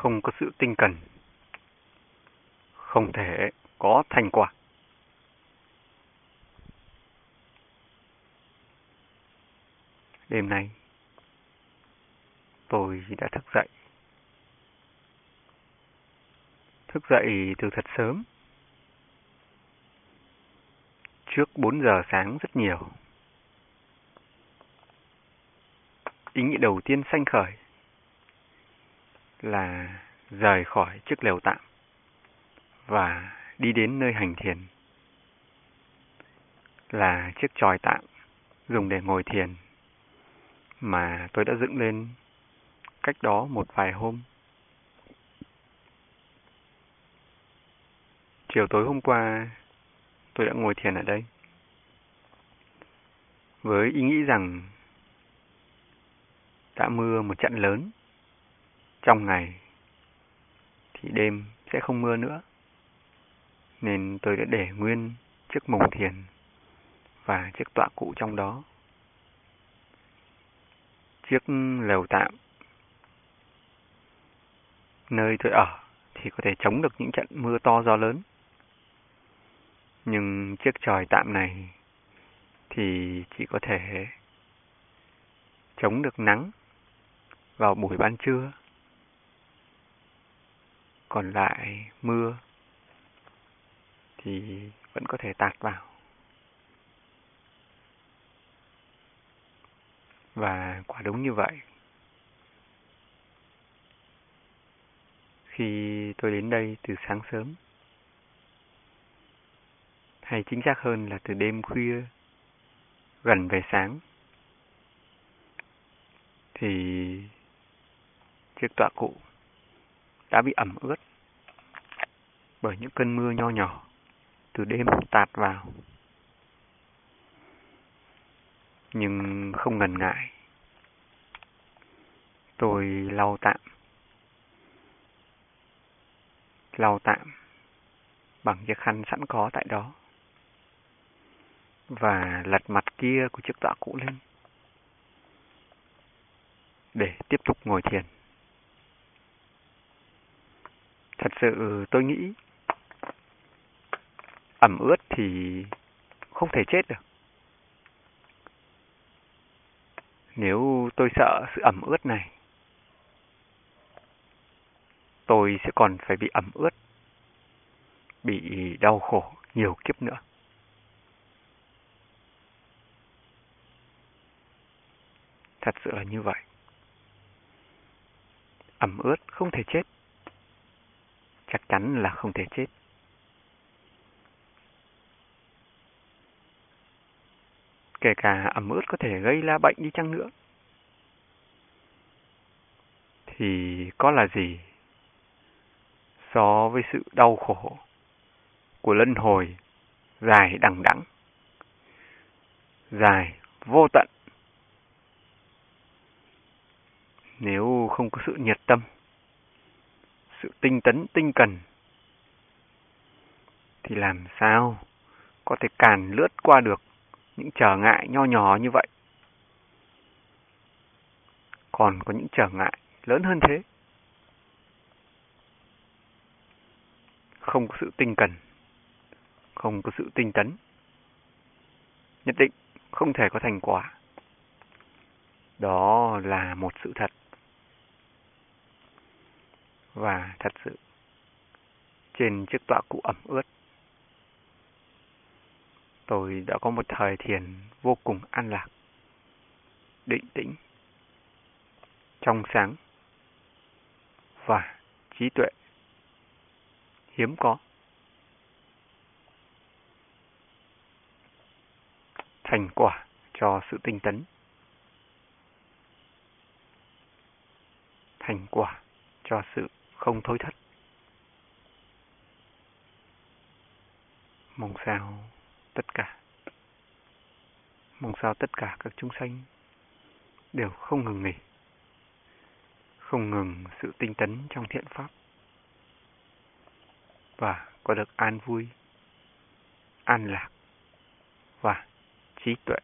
không có sự tinh cần, không thể có thành quả. Đêm nay, tôi đã thức dậy. Thức dậy từ thật sớm. Trước 4 giờ sáng rất nhiều. Ý nghĩ đầu tiên sanh khởi là rời khỏi chiếc lều tạm và đi đến nơi hành thiền là chiếc tròi tạm dùng để ngồi thiền mà tôi đã dựng lên cách đó một vài hôm. Chiều tối hôm qua, tôi đã ngồi thiền ở đây. Với ý nghĩ rằng đã mưa một trận lớn trong ngày thì đêm sẽ không mưa nữa. Nên tôi đã để nguyên chiếc mồng thiền và chiếc tọa cụ trong đó. Chiếc lều tạm, nơi tôi ở thì có thể chống được những trận mưa to gió lớn. Nhưng chiếc tròi tạm này thì chỉ có thể chống được nắng vào buổi ban trưa còn lại mưa thì vẫn có thể tạt vào. Và quả đúng như vậy. Khi tôi đến đây từ sáng sớm, hay chính xác hơn là từ đêm khuya, gần về sáng, thì chiếc tọa cụ đã bị ẩm ướt bởi những cơn mưa nho nhỏ từ đêm tạt vào. Nhưng không ngần ngại. Tôi lau tạm. Lau tạm bằng chiếc khăn sẵn có tại đó. Và lật mặt kia của chiếc tọa cũ lên. Để tiếp tục ngồi thiền. Thật sự tôi nghĩ ẩm ướt thì không thể chết được. Nếu tôi sợ sự ẩm ướt này, tôi sẽ còn phải bị ẩm ướt, bị đau khổ nhiều kiếp nữa. Thật sự là như vậy. Ẩm ướt không thể chết chắc chắn là không thể chết. Kể cả ẩm ướt có thể gây ra bệnh đi chăng nữa. Thì có là gì so với sự đau khổ của lân hồi dài đằng đẵng, dài vô tận. Nếu không có sự nhiệt tâm, sự tinh tấn, tinh cần, thì làm sao có thể càn lướt qua được những trở ngại nho nhỏ như vậy. Còn có những trở ngại lớn hơn thế. Không có sự tinh cần, không có sự tinh tấn, nhất định không thể có thành quả. Đó là một sự thật và thật sự trên chiếc tọa cụ ẩm ướt. Tôi đã có một thời thiền vô cùng an lạc, định tĩnh, trong sáng và trí tuệ hiếm có. Thành quả cho sự tinh tấn. Thành quả cho sự không thối thất. Mong sao tất cả, mong sao tất cả các chúng sanh đều không ngừng nghỉ, không ngừng sự tinh tấn trong thiện pháp và có được an vui, an lạc và trí tuệ.